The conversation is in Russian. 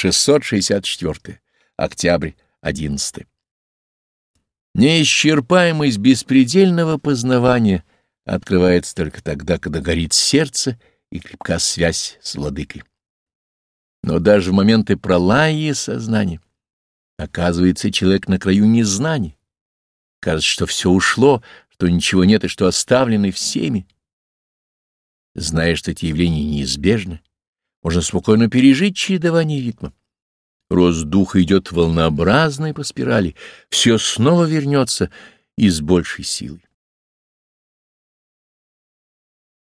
664. Октябрь 11. Неисчерпаемость беспредельного познавания открывается только тогда, когда горит сердце и крепка связь с владыкой. Но даже в моменты пролая сознания оказывается человек на краю незнания. Кажется, что все ушло, что ничего нет и что оставлены всеми. Зная, что эти явления неизбежны, можно спокойно пережить чередование ритма. Рост духа идет волнообразной по спирали, все снова вернется и с большей силой.